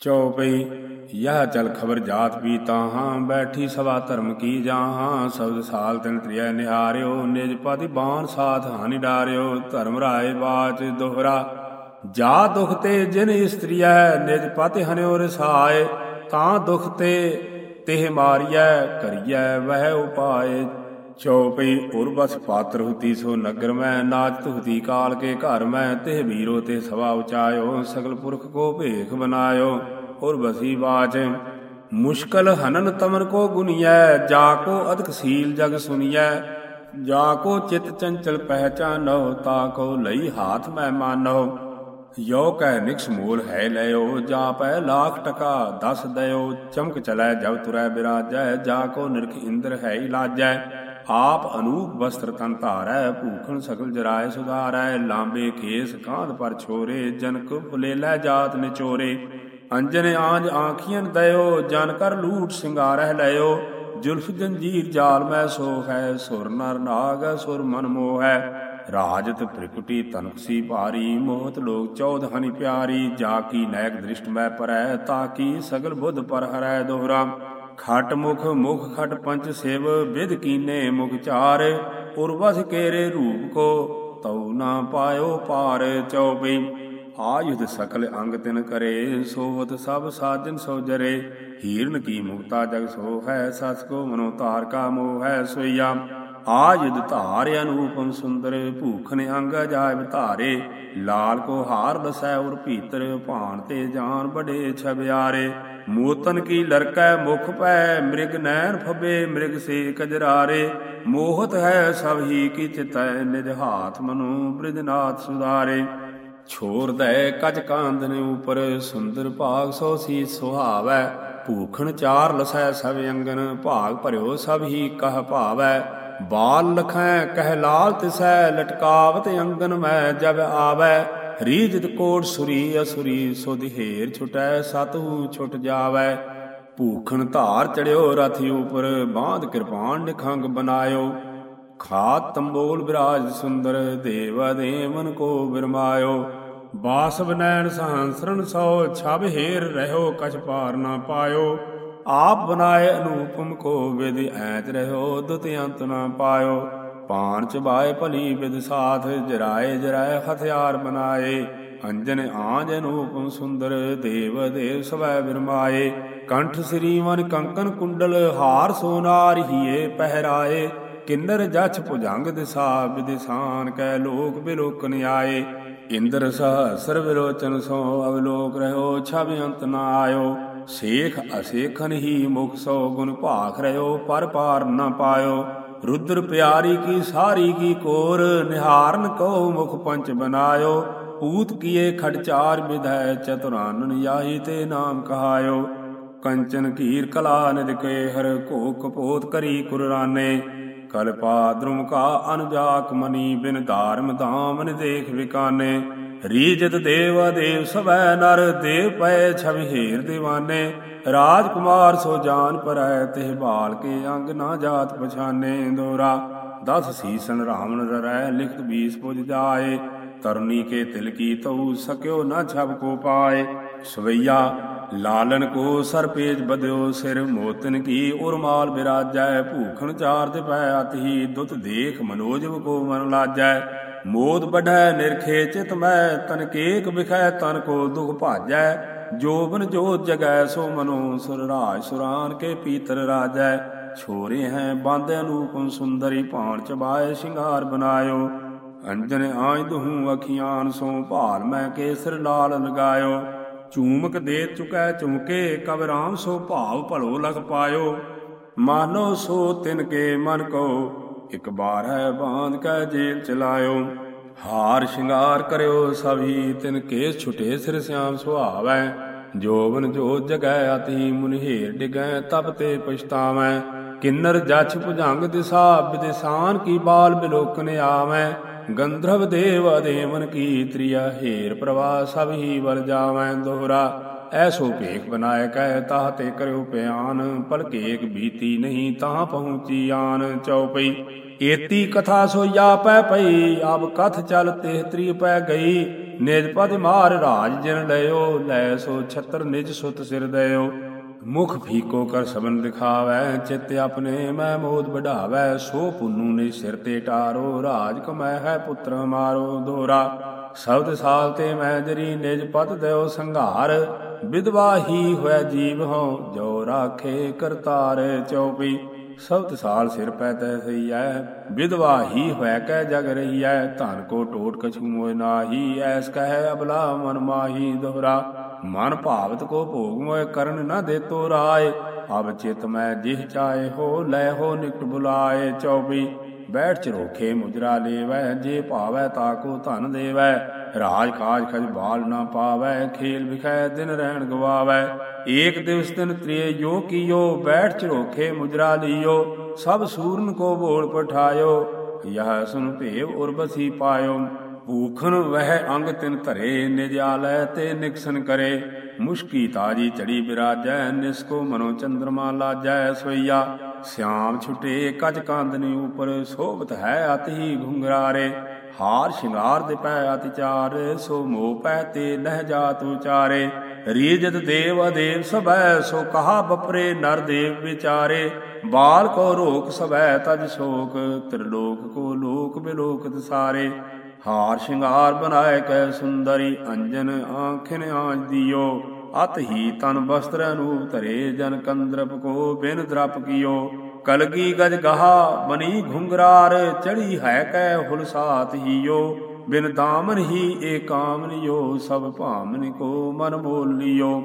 ਚਉਪਈ ਯਹ ਚਲ ਖਬਰ ਜਾਤ ਪੀਤਾ ਹਾਂ ਬੈਠੀ ਸਵਾ ਧਰਮ ਕੀ ਜਾਹਾਂ, ਸਬਦ ਸਾਲ ਤਿਨ ਤ੍ਰਿਆ ਨਿਹਾਰਿਓ, ਨਿਜ ਪਤੀ ਬਾਣ ਸਾਥ ਹਾਨਿ ਡਾਰਿਓ, ਧਰਮ ਰਾਏ ਬਾਚ ਦੋਹਰਾ, ਜਾ ਦੁਖ ਤੇ ਜਿਨ ਇਸਤਰੀਐ, ਨਿਜ ਪਤਿ ਹਨਿਓ ਰਸਾਏ, ਤਾਂ ਦੁਖ ਤੇ ਤਿਹ ਮਾਰੀਐ, ਕਰੀਐ ਵਹਿ ਉਪਾਏ। ਚਉਪਈ ਉਰਬਸ ਪਾਤਰ ਹੁਤੀ ਸੋ ਨਗਰ ਮੈਂ ਨਾਚਤ ਹੁਤੀ ਕਾਲ ਕੇ ਘਰ ਮੈਂ, ਤਿਹ ਵੀਰੋ ਤੇ ਸਵਾ ਉਚਾਇਓ, ਸਗਲ ਪੁਰਖ ਕੋ ਭੇਖ ਬਨਾਇਓ ਉਰਬਸੀ ਬਾਚ। ਮੁਸ਼ਕਲ ਹਨਨ ਤਮਨ ਕੋ ਗੁਨੀਐ, ਜਾ ਕੋ ਅਦਕ ਸੀਲ ਜਗ ਸੁਨੀਐ, ਜਾ ਕੋ ਚਿਤ ਚੰਚਲ ਪਹਿਚਾਨੋ, ਤਾ ਕੋ ਲਈ ਹਾਥ ਮੈਂ ਮਾਨੋ। ਯੋ ਕਹਿ ਨਿਕਸ ਮੂਲ ਹੈ ਲਿਓ ਜਾ ਪੈ ਲੱਖ ਟਕਾ ਦਸ ਦਇਓ, ਚਮਕ ਚਲੈ ਜਬ ਤੁਰੈ ਬਿਰਾਜੈ, ਜਾ ਕੋ ਨਿਰਖ ਇੰਦਰ ਹੈ ਇਲਾਜੈ ਆਪ ਅਨੂਪ ਵਸਤਰ ਤਨ ਧਾਰੈ, ਭੂਖਣ ਸਕਲ ਜਰਾਏ ਸੁਧਾਰੈ, ਲਾਂਬੇ ਖੇਸ ਕਾਂਧ ਪਰ ਛੋਰੇ, ਜਨਕ ਫੁਲੇਲੇ ਜਾਤ ਨਿਚੋਰੇ। ਅੰਜਨ ਆਂਜ ਆਖੀਆਂ ਦਇਓ, ਜਨ ਕਰ ਲੂਟ ਸਿੰਗਾਰਹਿ ਲਿਓ ਜੁਲਫ ਜੰਜੀਰ ਜਾਲ ਮੈਂ ਸੋ ਹੈ ਸੁਰ ਨਰ ਨਾਗ ਸੁਰ ਮਨ ਮੋਹ। ਹੈ ਰਾਜਤ ਪ੍ਰਿਕੁਟੀ ਤਨਕਸੀ ਭਾਰੀ, ਮੋਹਤ ਲੋਕ ਚੌਧ ਹਨਿ ਪਿਆਰੀ। ਜਾ ਕੀ ਨੈਕ ਦ੍ਰਿਸ਼ਟ ਮੈਂ ਪਰੈ, ਤਾ ਕੀ ਸਗਲ ਬੁੱਧ ਪਰ ਹਰੈ ਦੋਹਰਾ। ਖਟ ਮੁਖ ਮੁਖ ਖਟ ਪੰਚ ਸਿਵ ਵਿਦ ਕੀਨੇ ਮੁਖ ਚਾਰ, ਉਰਵਸ ਕੇਰੇ ਰੂਪ ਕੋ, ਤਉ ਨਾ ਪਾਇਓ ਪਾਰ ਚਉਪਈ ਆਯੁਧ ਸਕਲ ਅੰਗ ਤਿਨ ਕਰੇ ਸੋਹਤ ਸਭ ਸਾਜਨ ਸੋ ਜਰੇ ਹੀਰਨ ਕੀ ਮੁਕਤਾ ਜਗ ਸੋ ਹੈ, ਸਸ ਕੋ ਮਨੋ ਤਾਰ ਕਾ ਮੋਹ ਹੈ ਸੋਈਆ। ਆਯੁਧ ਧਾਰ ਅਨੂਪਮ ਸੁੰਦਰ ਭੂਖਨ ਅੰਗ ਅਜਾਇਬ ਧਾਰੇ, ਲਾਲ ਕੋ ਹਾਰ ਦਸੈ ਉਰ ਭੀਤਰ, ਭਾਣ ਤੇ ਜਾਨ ਬੜੇ ਛਬਿਆਰੇ ਮੋਤਨ ਕੀ ਲਰਕੈ ਮੁਖ ਪੈ, ਮ੍ਰਿਗ ਨੈਣ ਫਬੇ ਮ੍ਰਿਗ ਸੇ ਕਜਰਾਰੇ ਮੋਹਤ ਹੈ ਸਭ ਹੀ ਕੀ ਚਿਤੈ, ਨਿਜ ਹਾਥ ਮਨੁ ਬ੍ਰਿਜਨਾਥ ਸੁਧਾਰੇ। ਛੋਰ ਦੈ ਕਜ ਕਾਂਦਨ ਉਪਰ, ਸੁੰਦਰ ਭਾਗ ਸੋ ਸੀ ਸੁਹਾਵੈ। ਭੂਖਣ ਚਾਰ ਲਸੈ ਸਭ ਅੰਗਨ, ਭਾਗ ਭਰਿਓ ਸਭ ਹੀ ਕਹ ਭਾਵੈ। ਬਾਲ ਲਖੈ, ਕਹਿ ਲਾਲ ਤਿਸੈ ਲਟਕਾਵਤ ਅੰਗਨ ਮੈਂ ਜਬ ਆਵੈ। ਰੀਜਤ ਕੋਟ ਸੁਰੀ ਅਸੁਰੀ, ਸੁਧ ਹੇਰ ਛੁਟੈ ਸਤਹੂ ਛੁਟ ਜਾਵੈ। ਭੂਖਣ ਧਾਰ ਚੜਿਓ ਰਥ ਉਪਰ, ਬਾਂਧ ਕਿਰਪਾਨ ਨਿਖੰਗ ਬਨਾਇਓ। ਖਾਤ ਤੰਬੋਲ ਵਿਰਾਜ ਸੁੰਦਰ, ਦੇਵਾ ਦੇਵਨ ਕੋ ਬਿਰਮਾਇਓ। ਬਾਸਵ ਨੈਣ ਸਹੰਸਰਨ ਸੋ, ਛਬ ਹੇਰ ਰਹਿਓ, ਕਛ ਪਾਰ ਨਾ ਪਾਇਓ। ਆਪ ਬਨਾਏ ਅਨੂਪਮ ਕੋ ਵਿਦ ਐਤ ਰਹਿਓ, ਦੁਤ ਅੰਤ ਨਾ ਪਾਇਓ। ਪਾਣ ਚਬਾਏ ਭਲੀ ਵਿਦ ਸਾਥ, ਜਰਾਏ ਜਰਾਏ ਹਥਿਆਰ ਬਨਾਏ ਅੰਜਨ ਆਂਜ ਅਨੂਪਮ ਸੁੰਦਰ, ਦੇਵ ਦੇਵ ਸਵੈ ਬਿਰਮਾਏ। ਕੰਠ ਸ੍ਰੀ ਮਨ ਕੰਕਨ ਕੁੰਡਲ, ਹਾਰ ਸੋਨਾਰ ਹੀਏ ਪਹਿਰਾਏ। ਕਿੰਨਰ ਜਛ ਭੁਜੰਗ ਦਿਸਾ ਵਿਦਿਸਾਨ ਕੈ ਲੋਕ ਬਿਲੋਕਨ ਆਏ ਇੰਦਰ ਸਹਸਰ ਵਿਲੋਚਨ ਸੋ, ਅਵਲੋਕ ਰਹਿਓ ਛਬ ਅੰਤ ਨਾ ਆਇਓ। ਸੇਖ ਅਸੇਖਨ ਹੀ ਮੁਖ ਸੋ ਗੁਣ ਭਾਖ ਰਿਓ, ਪਰ ਪਾਰ ਨ ਪਾਇਓ। ਰੁਦਰ ਪਿਆਰੀ ਕੀ, ਸਾਰੀ ਕੀ ਕੋਰ, ਨਿਹਾਰਨ ਕੋ ਮੁਖ ਪੰਚ ਬਨਾਇਓ। ਪੂਤ ਕੀਏ ਖੜਚਾਰ ਵਿਧੈ, ਚਤੁਰਾਨਨ ਯਾਹੀ ਤੇ ਨਾਮ ਕਹਾਇਓ। ਕੰਚਨ ਕੀਰ ਕਲਾ ਨਿਦ ਕੇ, ਹਰ ਕੋ ਕਪੋਤ ਕਰੀ ਕੁਰਾਨੇ। ਕਲਪਾ ਦ੍ਰੁਮ ਕਾ ਅਨਜਾਕ ਮਨੀ ਬਿਨ ਧਾਰਮ ਧਾਮ ਦੇਖ ਵਿਕਾਨੇ। ਰੀਜਤ ਦੇਵ ਦੇਵ ਸਵੈ ਨਰ, ਦੇਵ ਪਏ ਛਵਿ ਹੀਰ دیਵਾਨੇ ਰਾਜ ਕੁਮਾਰ ਸੋ ਜਾਨ ਪਰੈ, ਤਿਹ ਬਾਲ ਕੇ ਅੰਗ ਨਾ ਜਾਤ ਪਛਾਨੇ। ਦੋਰਾ, ਦਸ ਸੀਸਨ ਰਾਵਣ ਰੈ ਲਿਖਤ 20 ਪੁਜ ਜਾਏ। ਤਰਨੀ ਕੇ ਤਿਲ ਕੀ ਤਉ ਸਕਿਓ ਨਾ ਛਬ ਕੋ ਪਾਏ। ਸਵਈਆ ਲਾਲਨ ਕੋ ਸਰਪੇਜ ਬਦਿਓ ਸਿਰ ਮੋਤਨ ਕੀ, ਉਰਮਾਲ ਬਿਰਾਜੈ, ਭੂਖਣ ਚਾਰ ਤੇ ਪੈ ਅਤਹੀ ਦੁਤ ਦੇਖ ਮਨੋਜਵ ਕੋ ਮਨ ਲਾਜੈ। ਮੋਦ ਬਢੈ ਨਿਰਖੇ ਚਿਤ ਮੈਂ, ਤਨ ਕੇਕ ਵਿਖੈ, ਤਨ ਕੋ ਦੁਖ ਭਾਜੈ। ਜੋਬਨ ਜੋਤ ਜਗੈ, ਸੋ ਮਨੋ ਸੁਰ ਰਾਜ, ਸੁਰਾਨ ਕੇ ਪੀਤਰ ਰਾਜੈ। ਛੋਰੇ ਹੈ ਬੰਦ ਅਨੂਪਮ ਸੁੰਦਰੀ ਭਾਣ ਚਬਾਏ, ਸ਼ਿੰਗਾਰ ਬਨਾਇਓ ਅੰਜਨ ਆਇ ਦਹੂ ਅਖੀਆਂ ਸੋ ਭਾਲ ਮੈਂ ਕੇਸਰ ਲਾਲ ਲਗਾਇਓ। ਚੂਮਕ ਦੇ ਚੁਕੈ ਚੁਮਕੇ, ਕਬ ਰਾਮ ਸੋ ਭਾਵ ਭਲੋ ਲਖ ਪਾਇਓ। ਮਾਨੋ ਸੋ ਤਿਨ ਕੇ ਮਨ ਕੋ, ਇਕ ਬਾਰ ਹੈ ਬਾਂਧ ਕੈ ਜੇਲ ਚਲਾਇਓ ਹਾਰ ਸ਼ਿੰਗਾਰ ਕਰਿਓ ਸਭੀ, ਤਿਨ ਕੇਸ ਛੁਟੇ ਸਿਰ ਸਿਆਮ ਸੁਹਾਵੈ। ਜੋਵਨ ਜੋ ਜਗੈ ਅਤੀ ਮੁਨਹੇਰ ਡਿਗੈ ਤਪ ਤੇ ਪਛਤਾਵੈ। ਕਿੰਨਰ ਜਛ ਭੁਜੰਗ ਦਿਸਾ ਵਿਦਿਸਾਨ ਕੀ ਬਾਲ ਬਿਲੋਕਨ ਆਵੈ। ਗੰਧਰਵ ਦੇਵ ਦੇਵਨ ਕੀ ਤ੍ਰਿਆ ਹੇਰ ਪ੍ਰਵਾਹ ਸਭ ਹੀ ਵਰ ਜਾਵੈ ਦੋਹਰਾ। ਐਸੋ ਭੇਖ ਬਨਾਇ ਕਹਿ ਤਾਹ ਤੇ ਕਰਿਓ ਪਿਆਨ ਪਲਕੇਕ ਬੀਤੀ ਨਹੀਂ ਤਾਂ ਪਹੁੰਚੀ ਆਨ ਚਉਪਈ। ਏਤੀ ਕਥਾ ਸੋ ਜਾ ਪੈ ਪਈ ਆਬ ਕਥ ਚਲ ਤੇ ਤ੍ਰੀ ਪੈ ਗਈ। ਨਿਜ ਪਦ ਮਾਰ ਰਾਜ ਜਿਨ ਲਇਓ, ਲੈ ਸੋ ਛਤਰ ਨਿਜ ਸੁਤ ਸਿਰ ਦਇਓ। ਮੁਖ ਫੀਕੋ ਕਰ ਸਬਨ ਦਿਖਾਵੈ ਚਿਤ ਆਪਣੇ ਮੈਂ ਮੋਦ ਵਢਾਵੈ, ਸੋ ਪੁੰਨੂ ਨੇ ਸਿਰ ਤੇ ਟਾਰੋ, ਰਾਜ ਕਮੈ ਹੈ ਪੁੱਤਰ ਮਾਰੋ ਦੋਰਾ। ਸਬਦ ਸਾਲ ਤੇ ਮੈਂ ਜਰੀ ਨਿਜ ਪਤ ਦਿਓ ਸੰਘਾਰ, ਵਿਧਵਾ ਹੀ ਹੋਇ ਜੀਵ ਹੋ ਜੋ ਰਾਖੇ ਕਰਤਾਰ ਚਉਪਈ ਸਬਦ ਸਾਲ ਸਿਰ ਪੈ ਤੈ ਸਈਐ, ਵਿਧਵਾ ਹੀ ਹੋਇ ਕੈ ਜਗ ਰਹੀਐ, ਧਨ ਕੋ ਟੋਟ ਕਛੂ ਮੋਇ ਨਾਹੀ, ਐਸ ਕਹਿ ਅਬਲਾ ਮਨ ਮਾਹੀ ਦੋਹਰਾ ਮਨ ਭਾਵਤ ਕੋ ਭੋਗ ਮੋਇ ਕਰਨ ਨ ਦੇਤੋ ਰਾਏ। ਅਬ ਚਿਤ ਮੈਂ ਜਿਹ ਚਾਏ ਹੋ, ਲੈ ਹੋ ਨਿਕਟ ਬੁਲਾਏ। ਚੌਬੀ ਬੈਠ ਚ ਰੋਖੇ ਮੁਜਰਾ ਲੇਵੈ, ਜੇ ਭਾਵੈ ਤਾਕੋ ਧਨ ਦੇਵੈ। ਰਾਜ ਕਾਜ ਖਜ ਬਾਲ ਨਾ ਪਾਵੈ, ਖੇਲ ਵਿਖੈ ਦਿਨ ਰਹਿਣ ਗਵਾਵੈ। ਏਕ ਦਿਵਸ ਦਿਨ ਤ੍ਰਿਏ ਜੋ ਕੀਓ, ਬੈਠ ਚ ਰੋਖੇ ਮੁਜਰਾ ਲਿਓ। ਸਭ ਸੂਰਨ ਕੋ ਬੋਲ ਪਠਾਇਓ, ਯਹ ਸੁਨ ਭੇਵ ਉਰਬਸੀ ਪਾਇਓ। ਭੂਖਨ ਵਹਿ ਅੰਗ ਤਿਨ ਧਰੇ ਨਿਜਾਲੈ ਤੇ ਨਿਕਸਨ ਕਰੇ। ਮੁਸ਼ਕੀ ਤਾਜੀ ਚੜੀ ਬਿਰਾਜੈ ਨਿਸਕੋ ਮਨੋ ਚੰਦਰਮਾ ਲਾਜੈ ਸੋਈਆ ਸਿਆਮ ਛੁਟੇ, ਕਜ ਕਾਂਦਨੀ ਉਪਰ, ਸੋਭਤ ਹੈ ਅਤਿ ਘੁੰਗਰਾਰੇ। ਹਾਰ ਸ਼ਿੰਗਾਰ ਦੇ ਪੈ ਅਤਿਚਾਰ ਸੋ ਮੋਹ ਪੈ ਤੇ ਲਹਿ ਜਾਤ ਉਚਾਰੇ। ਰੀਜਤ ਦੇਵ ਅਦੇਵ ਸਭੈ, ਸੋ ਕਹਾ ਬਪਰੇ ਨਰ ਦੇਵ ਵਿਚਾਰੇ। ਬਾਲ ਕੋ ਰੋਕ ਸਭੈ, ਤਜ ਸ਼ੋਕ, ਤ੍ਰਿਲੋਕ ਕੋ ਲੋਕ ਬਿਲੋਕਤ ਸਾਰੇ। ਹਾਰ ਸ਼ਿੰਗਾਰ ਬਨਾਏ ਕੈ ਸੁੰਦਰੀ ਅੰਜਨ ਆਖਿਨ ਆਂਜ ਦਿਓ। ਅਤ ਹੀ ਤਨ ਵਸਤਰ ਅਨੂਪ ਧਰੇ ਜਨ ਕੰਦਰਪ ਕੋ ਬਿਨ ਦਰਪ ਕੀਓ। ਕਲਗੀ ਗਜ ਗਹਾ ਬਨੀ ਘੁੰਗਰਾਰ, ਚੜੀ ਹੈ ਕੈ ਹੁਲਸਾਤ ਹੀਓ। ਬਿਨ ਦਾਮਨ ਹੀ ਏ ਕਾਮਨਿਓ ਸਭ ਭਾਮਨ ਕੋ ਮਨ ਬੋਲਿਓ। ਲਿਓ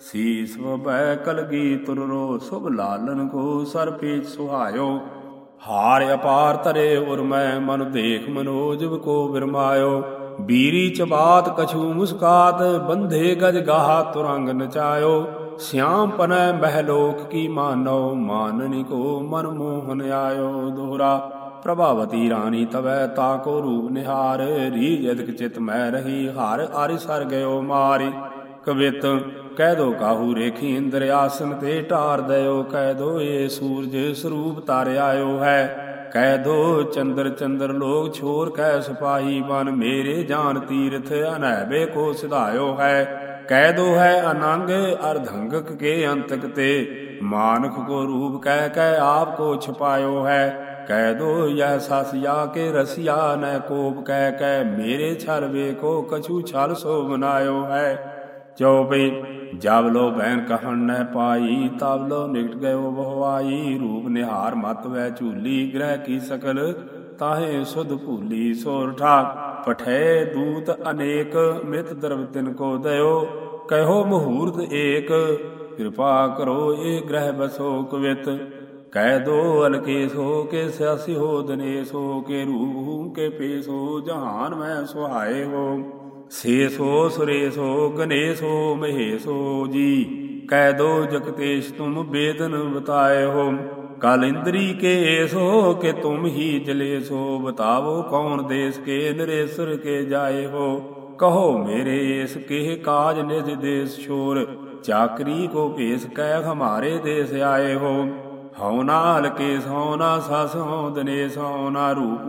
ਸੀਸ ਵਬੈ ਕਲਗੀ ਤੁਰਰੋ, ਸੁਭ ਲਾਲਨ ਕੋ ਸਰ ਪੇਚ ਸੁਹਾਇਓ। ਹਾਰ ਅਪਾਰ ਧਰੇ ਉਰ ਮੈਂ ਮਨ ਦੇਖ ਮਨੋਜਵ ਕੋ ਵਿਰਮਾਇਓ ਬੀਰੀ ਚਬਾਤ ਕਛੂ ਮੁਸਕਾਤ, ਬੰਧੇ ਗਜ ਗਾਹਾ ਤੁਰੰਗ ਨਚਾਇਓ। ਸਿਆਮ ਪਨੈ ਮਹਿਲੋਕ ਕੀ ਮਾਨੋ, ਮਾਨਨੀ ਕੋ ਮਨ ਮੋਹਨ ਆਇਓ। ਦੋਹਰਾ, ਪ੍ਰਭਾਵਤੀ ਰਾਣੀ ਤਵੈ ਤਾ ਕੋ ਰੂਪ ਨਿਹਾਰ, ਰੀਜ ਅਦਿਕ ਚਿਤ ਮੈਂ ਰਹੀ, ਹਰ ਆਰਿ ਸਰ ਗਇਓ ਮਾਰੀ। ਕਵਿਤ ਕਹਿ ਦੋ ਕਾਹੂ ਰੇਖੀ ਇੰਦਰ ਆਸਨ ਤੇ ਢਾਰ ਦਇਓ ਕਹਿ ਦੋ ਏ ਸੂਰਜ ਸਰੂਪ ਤਾਰ ਹੈ। ਕਹਿ ਦੋ ਚੰਦਰ ਚੰਦਰ ਲੋਕ ਛੋਰ ਕਹਿ ਸਿਪਾਹੀ ਬਨ ਮੇਰੇ ਜਾਨ ਤੀਰਥ ਅਨਹਿਬੇ ਕੋ ਸਿਧਾਇਓ ਹੈ। ਕਹਿ ਦੋ ਹੈ ਅਨੰਗ ਅਰਧੰਗਕ ਕੇ ਅੰਤਕ ਤੇ, ਮਾਨਖ ਕੋ ਰੂਪ ਕਹਿ ਕਹਿ ਆਪ ਕੋ ਛਪਾਇਓ ਹੈ। ਕਹਿ ਦੋ ਯਹ ਸਸਿਆ ਕੇ ਰਸਿਆ ਨ ਕੋਪ ਕਹਿ ਕਹਿ ਮੇਰੇ ਛਲ ਵੇਖੋ, ਕਛੂ ਛਲ ਸੋ ਬਨਾਇਓ ਹੈ। ਚਉਪਈ ਜਬ ਲੋ ਬੈਨ ਕਹਣ ਨ ਪਾਈ, ਤਬ ਲੋ ਨਿਕਟ ਗਇਓ ਬਹਵਾਈ, ਰੂਪ ਨਿਹਾਰ ਮਤ ਵੈ ਝੂਲੀ ਗ੍ਰਹਿ ਕੀ ਸਕਲ, ਤਾਹੇ ਸੁਧ ਭੂਲੀ ਸੋਰਠਾ ਪਠੇ ਦੂਤ ਅਨੇਕ, ਮਿਤ ਦਰਵ ਤਿਨ ਕੋ ਦਇਓ, ਕਹਿਓ ਮਹੂਰਤ ਏਕ, ਕਿਰਪਾ ਕਰੋ ਏ ਗ੍ਰਹਿ ਬਸੋ ਕਵਿਤ ਕਹਿ ਦੋ ਅਲਕੇਸ ਹੋ ਕੇ ਸਿਆਸੀ ਹੋ ਦਨੇਸ ਹੋ ਕੇ ਰੂਪ ਕੇ ਪੇਸ ਹੋ ਜਹਾਨ ਮੈਂ ਸੁਹਾਏ ਹੋ ਸੇ ਸੋ ਸੁਰੇਸ ਹੋ ਗਨੇਸ ਹੋ ਮਹੇਸ ਹੋ ਜੀ ਕਹਿ ਦੋ ਜਗਤੇਸ਼ ਤੁਮ ਬੇਦਨ ਬਤਾਏ ਹੋ ਕਲ ਇੰਦਰੀ ਕੇ ਏਸੋ ਕਿ ਤੁਮ ਹੀ ਜਲੇਸੋ ਬਤਾਵੋ ਕੌਣ ਦੇਸ ਕੇ ਨਰੇਸਰ ਕੇ ਜਾਏ ਹੋ ਕਹੋ ਮੇਰੇ ਇਸ ਕੇ ਕਾਜ ਨਿਜ ਦੇਸ ਛੋਰ ਚਾਕਰੀ ਕੋ ਭੇਸ ਕਹਿ ਹਮਾਰੇ ਦੇਸ ਆਏ ਹੋ ਹਉ ਨਾਲ ਕੇ ਸੋਨਾ ਸਸ ਹਉ ਦਨੇਸ ਹਉ ਨਾ ਰੂਪ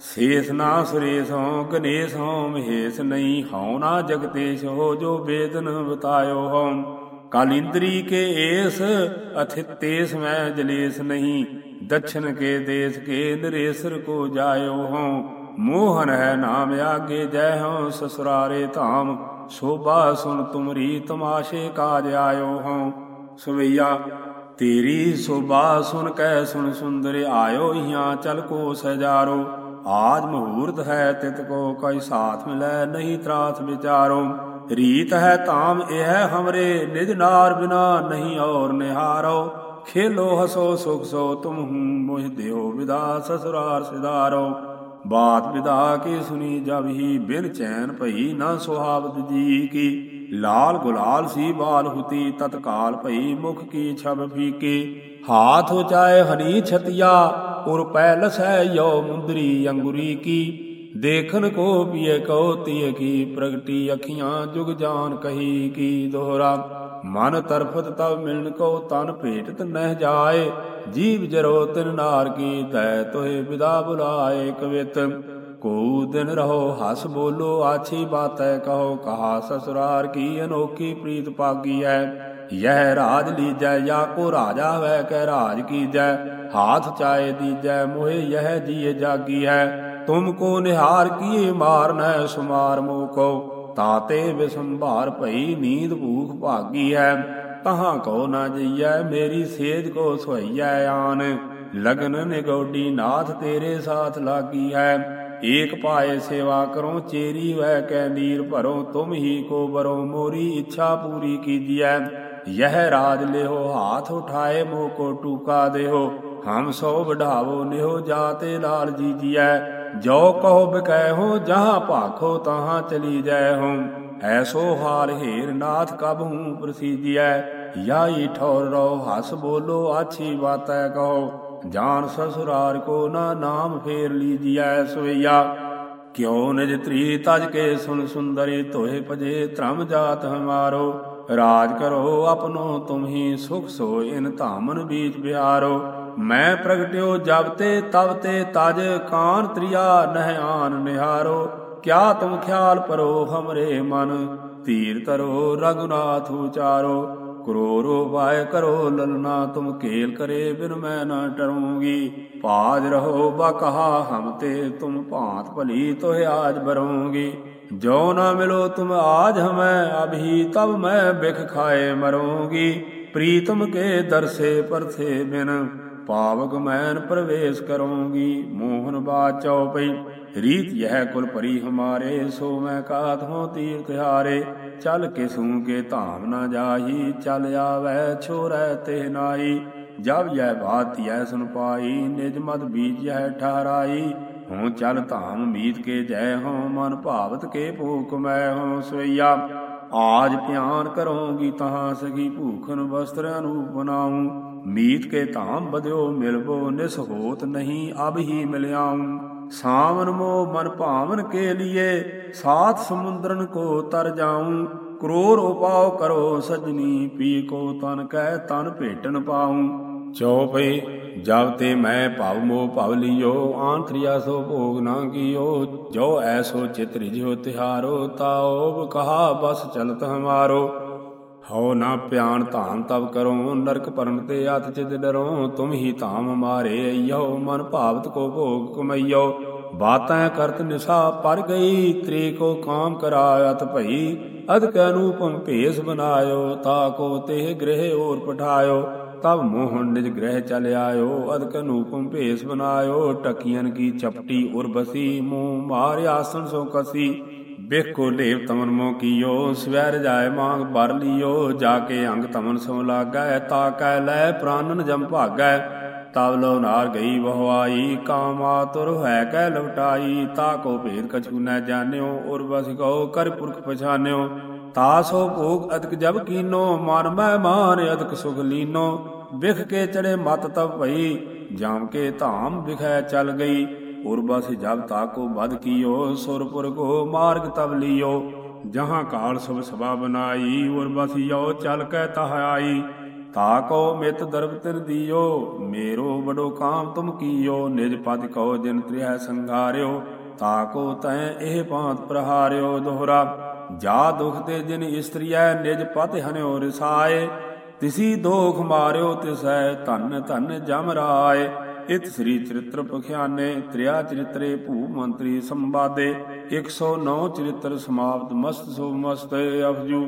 ਸੇਸ ਨਾ ਸੁਰੇਸ ਹਉ ਗਨੇਸ ਹਉ ਮਹੇਸ ਨਹੀਂ ਹਉ ਨਾ ਜਗਤੇਸ਼ ਹੋ ਜੋ ਬੇਦਨ ਬਤਾਇਓ ਹਉ ਕਾਲਿੰਦਰੀ ਕੇ ਏਸ ਅਥਿਤੇਸ ਮੈਂ ਜਲੇਸ ਨਹੀਂ। ਦਛਨ ਕੇ ਦੇਸ ਕੇ ਨਰੇਸਰ ਕੋ ਜਾਇਓ ਹਉ ਮੋਹਨ ਹੈ ਨਾਮ ਆਗੇ ਜੈ ਹਉ ਸਸੁਰਾਰੇ ਧਾਮ। ਸੋਭਾ ਸੁਣ ਤੁਮਰੀ ਤਮਾਸ਼ੇ ਕਾਜ ਆਇਓ ਹਉ ਸਵਈਆ, ਤੇਰੀ ਸੋਭਾ ਸੁਨ ਕੈ ਸੁਨ ਸੁੰਦਰ ਆਇਓ ਹਿਆਂ ਚਲ ਕੋ ਸਜਾਰੋ। ਆਜ ਮਹੂਰਤ ਹੈ ਤਿਤ ਕੋ ਕੋਈ ਸਾਥ ਮਿਲੈ ਨਹੀਂ ਤਰਾਸ ਵਿਚਾਰੋ। ਰੀਤ ਹੈ ਤਾਮ ਇਹ ਹਮਰੇ, ਨਿਜ ਨਾਰ ਬਿਨਾ ਨਹੀਂ ਔਰ ਨਿਹਾਰੋ। ਖੇਲੋ ਹਸੋ ਸੁਖ ਸੋ ਤੁਮ ਹੂੰ ਮੁਝ ਦਿਓ ਵਿਦਾ ਸਸੁਰਾਰ ਸਿਦਾਰੋ ਬਾਤ ਵਿਦਾ ਕੀ ਸੁਨੀ ਜਬ ਹੀ ਬਿਨ ਚੈਨ ਭਈ ਨਾ ਸੁਹਾਵਤ ਜੀ ਕੀ। ਲਾਲ ਗੁਲਾਲ ਸੀ ਬਾਲ ਹੁਤੀ ਤਤਕਾਲ ਭਈ ਮੁਖ ਕੀ ਛਬ ਫੀਕੀ। ਹਾਥ ਉਚਾਏ ਹਨੀ ਛਤਿਆ ਉਰ ਪੈ ਲਸੈ ਯੋ ਮੁੰਦਰੀ ਅੰਗੁਰੀ ਕੀ। ਦੇਖਨ ਕੋ ਪੀਏ ਕਉ ਤੀਏ ਕੀ, ਪ੍ਰਗਟੀ ਅੱਖੀਆਂ ਜੁਗ ਜਾਨ ਕਹੀ ਕੀ ਦੋਹਰਾ। ਮਨ ਤਰਫਤ ਤਬ ਮਿਲਨ ਕੋ ਤਨ ਭੇਟਤ ਨਹਿ ਜਾਏ। ਜੀਵ ਜਰੋ ਤਿਨ ਨਾਰ ਕੀ ਤੈ ਤੋਹਿ ਵਿਦਾ ਬੁਲਾਏ ਕਵਿਤ। ਕੋ ਦਿਨ ਰਹੋ ਹਸ ਬੋਲੋ, ਆਛੀ ਬਾਤੈ ਕਹੋ ਕਹਾ ਸਸੁਰਾਰ ਕੀ ਅਨੋਖੀ ਪ੍ਰੀਤ ਪਾਗੀ ਹੈ ਯਹ ਰਾਜ ਲੀਜੈ ਜਾ ਕੋ ਰਾਜਾ ਵੈ ਕਹਿ ਰਾਜ ਕੀਜੈ, ਹਾਥ ਚਾਏ ਦੀਜੈ, ਮੋਹਿ ਯਹ ਜੀਏ ਜਾਗੀ ਹੈ। ਤੁਮ ਕੋ ਨਿਹਾਰ ਕੀਏ ਮਾਰਨੈ ਸੁਮਾਰ ਮੋਕੋ ਤਾਤੇ ਵਿਸੰਭਾਰ ਭਈ ਨੀਂਦ ਭੂਖ ਭਾਗੀ ਹੈ। ਤਹਾਂ ਕੋ ਨਾ ਜਈਐ ਮੇਰੀ ਸੇਜ ਕੋ ਸੁਹਈਐ ਆਨ। ਲਗਨ ਨਿਗੋਡੀ ਨਾਥ ਤੇਰੇ ਸਾਥ ਲਾਗੀ ਹੈ। ਏਕ ਪਾਏ ਸੇਵਾ ਕਰੋ ਚੇਰੀ ਵਹਿ ਕੈ ਨੀਰ ਭਰੋ ਤੁਮ ਹੀ ਕੋ ਬਰੋ ਮੋਰੀ ਇੱਛਾ ਪੂਰੀ ਕੀਜੀਐ। ਯਹ ਰਾਜ ਲਿਓ ਹਾਥ ਉਠਾਏ ਮੋ ਕੋ ਟੂਕਾ ਦੇਹੋ। ਹਮ ਸੋ ਵਢਾਵੋ, ਨਿਹੋ ਜਾਤੇ ਲਾਲ ਜੀਜੀਐ ਜੋ ਕਹੋ ਬਿਕੈ ਹੋ ਜਹਾਂ ਭਾਖੋ, ਤਹਾਂ ਚਲੀ ਜੈ ਹੂੰ ਐਸੋ ਹਾਲ ਹੀਰ ਨਾਥ ਕਬ ਹੂੰ ਪ੍ਰਸੀਜੀਐ ਯਾਈ ਠੌਰ ਰੋ ਹਸ ਬੋਲੋ, ਆਛੀ ਬਾਤੈ ਕਹੋ। ਜਾਨ ਸਸੁਰਾਰ ਕੋ ਨਾ ਨਾਮ ਫੇਰ ਲੀਜੀਐ ਸੋਈਆ ਕਿਉ ਨਿਜ ਤ੍ਰੀ ਤਜ ਕੇ ਸੁਨ ਸੁੰਦਰੀ ਤੋਏ ਭਜੇ, ਧਰਮ ਜਾਤ ਹਮਾਰੋ। ਰਾਜ ਕਰੋ ਆਪਨੋ ਤੁਮ ਸੁਖ ਸੋ ਇਨ ਧਾਮਨ ਬੀਜ ਬਿਹਾਰੋ। ਮੈਂ ਪ੍ਰਗਟਿਓ ਜਬ ਤੇ, ਤਬ ਤੇ ਤਜ ਕਾਨ ਤ੍ਰਿਆ ਨਹਿ ਆਨ ਨਿਹਾਰੋ। ਕਿਆ ਤੁਮ ਖਿਆਲ ਪਰੋ ਹਮਰੇ ਮਨ, ਧੀਰ ਤਰੋ ਰਗੁਨਾਥ ਉਚਾਰੋ। ਕਰੋਰੋ ਵਾਇ ਕਰੋ ਲਲਨਾ ਤੁਮ ਕੇਲ ਕਰੇ ਬਿਨ ਮੈਂ ਨਾ ਟਰੂੰਗੀ ਪਾਜ ਰਹੋ ਬਕਹਾ ਹਮ ਤੇ ਤੁਮ ਭਾਂਤ ਭਲੀ ਤੋਹਿ ਆਜ ਬਰੂੰਗੀ। ਜੋ ਨਾ ਮਿਲੋ ਤੁਮ ਆਜ ਹਮੈ ਅਭੀ ਤਬ ਮੈਂ ਬਿਖ ਖਾਏ ਮਰੂੰਗੀ। ਪ੍ਰੀਤਮ ਕੇ ਦਰਸੇ ਪਰਥੇ ਬਿਨ ਪਾਵਕ ਮੈਨ ਪ੍ਰਵੇਸ਼ ਕਰੂੰਗੀ। ਮੋਹਨ ਬਾਦ ਚਉਪਈ ਰੀਤ ਯਹ ਕੁਲ ਪਰੀ ਹਮਾਰੇ, ਸੋ ਮੈਂ ਕਾਤ ਹੋ ਤੀਰਥ ਹਾਰੇ। ਚਲ ਕੇ ਸੂ ਕੇ ਧਾਮ ਨਾ ਜਾਹੀ, ਚਲ ਆਵੈ ਛੋਰੈ ਤੇ ਨਾਈ ਜਬ ਯਹ ਬਾਤ ਯਹ ਸੁਨ ਪਾਈ ਨਿਜ ਮਦ ਬੀਜ ਯਹ ਠਹਰਾਈ ਹਉ ਚਲ ਧਾਮ ਮੀਤ ਕੇ ਜੈ ਹਉ, ਮਨ ਭਾਵਤ ਕੇ ਭੂਖ ਮੈਂ ਹਉ ਸੋਈਆ ਆਜ ਧਿਆਨ ਕਰੋਗੀ ਤਹਾਂ ਸਗੀ ਭੂਖਨ ਵਸਤਰ ਅਨੂਪ ਬਨਾਉ ਮੀਤ ਕੇ ਧਾਮ ਬਦਿਓ ਮਿਲਬੋ ਨਿਸ ਹੋਤ ਨਹੀਂ ਅਬ ਹੀ ਮਿਲਿਆਉ। ਸਾਵਨ ਮੋ ਮਨ ਭਾਵਨ ਕੇ ਲੀਏ, ਸਾਥ ਸਮੁੰਦਰਨ ਕੋ ਤਰ ਜਾਉ। ਕਰੋਰ ਉਪਾਉ ਕਰੋ ਸਜਣੀ ਪੀ ਕੋ ਤਨ ਕਹਿ ਤਨ ਭੇਟਨ ਪਾਉ। ਚਉਪਈ ਜਬ ਤੇ ਮੈਂ ਭਵ ਮੋ ਭਵ ਲਿਓ ਆਂਤਰਿਆ ਸੋ ਭੋਗ ਨਾ ਕੀਓ। ਜੋ ਐਸੋ ਚਿਤ ਰਿਜਿਓ ਤਿਹਾਰੋ, ਤਾਉਬ ਕਹਾ ਬਸ ਚਲਤ ਹਮਾਰੋ। ਹਉ ਨਾ ਪਿਆਨ ਧਾਮ ਤਬ ਕਰੋ ਨਰਕ ਪਰਨ ਤੇ ਅਤ ਚਿਤ ਡਰੋ ਤੁਮ ਹੀ ਧਾਮ ਮਾਰੇ ਅਈਓ, ਮਨ ਭਾਵਤ ਕੋ ਭੋਗ ਕਮਈਓ ਬਾਤਾਂ ਕਰਤ ਨਿਸਾ ਪਰ ਗਈ, ਤ੍ਰੇ ਕੋ ਕਾਮ ਕਰਾਇਤ ਭਈ ਅਦ ਕੈ ਅਨੂਪਮ ਭੇਸ ਬਨਾਇਓ, ਤਾ ਕੋ ਤੇ ਗ੍ਰਹਿ ਔਰ ਪਠਾਇਓ। ਤਬ ਮੋਹਨ ਨਿਜ ਗ੍ਰਹਿ ਚਲ ਆਇਓ ਅਦ ਕਨੂਪਮ ਭੇਸ ਬਨਾਇਓ ਟਕੀਆਂ ਕੀ ਚਪਟੀ ਉਰ ਬਸੀ, ਮੂੰਹ ਮਾਰ ਆਸਣ ਸੋ ਕਸੀ। ਬਿਖੋ ਲੇਵ ਤਮਨ ਮੋ ਕੀਓ, ਸਵੈਰ ਜਾਏ ਮਾਂਗ ਬਰ ਲਿਓ, ਜਾ ਕੇ ਅੰਗ ਤਮਨ ਸੋ ਲਾਗੈ, ਤਾ ਕੈ ਲੈ ਪ੍ਰਾਨਨ ਜਮ ਭਾਗੈ ਤਬ ਲੋ ਨਾਰ ਗਈ ਬਹੁ ਕਾਮਾ ਤੁਰ ਹੈ ਕੈ ਲਵਟਾਈ ਤਾ ਕੋ ਭੇਦ ਕਛੂ ਨ ਜਾਣਿਓ ਉਰ ਬਸ ਕਉ ਕਰ ਪੁਰਖ ਪਛਾਨਿਓ ਤਾਸੋ ਭੋਗ ਅਦਕ ਜਬ ਕੀਨੋ, ਮਨ ਮੈਂ ਮਾਨ ਅਦਕ ਸੁਖ ਲੀਨੋ, ਵਿਖ ਕੇ ਚੜੇ ਮਤ ਤਬ ਭਈ, ਜਾਮ ਕੇ ਧਾਮ ਵਿਖੈ ਚਲ ਗਈ ਉਰਬਸ ਜਬ ਤਾਕੋ ਬਦ ਕੀਓ, ਸੁਰਪੁਰ ਕੋ ਮਾਰਗ ਤਬ ਲਿਓ। ਜਹਾਂ ਕਾਲ ਸੁਭ ਸਭਾ ਬਨਾਈ ਉਰਬਸ ਯੋ ਚਲ ਕੈ ਤਹ ਆਈ। ਤਾਕੋ ਮਿਤ ਦਰਬ ਤਿਨ ਦਿਓ, ਮੇਰੋ ਬਡੋ ਕਾਮ ਤੁਮ ਕੀਓ। ਨਿਜ ਪਦ ਕਉ ਜਿਨ ਤ੍ਰਿਹ ਸੰਘਾਰਿਓ, ਤਾਕੋ ਤੈ ਇਹ ਪਾਂਤ ਪ੍ਰਹਾਰਿਓ ਦੋਹਰਾ। ਜਾ ਦੁਖ ਤੇ ਜਿਨ ਇਸਤਰੀਐ, ਨਿਜ ਪਤ ਹਨਿਓ ਰਸਾਏ। ਤਿਸੀ ਦੋਖ ਮਾਰਿਓ ਤਿਸੈ, ਧਨ ਧਨ ਜਮ ਰਾਏ। ਇਤ ਸ੍ਰੀ ਚਰਿਤ੍ਰ ਪਖਿਆਨੇ, ਤ੍ਰਿਆ ਚਰਿਤਰੇ ਭੂ ਮੰਤਰੀ ਸੰਵਾਦੇ 109 ਚਰਿਤ੍ਰ ਸਮਾਪਤ, ਮਸਤ ਸੋ ਮਸਤ ਅਫਜੂ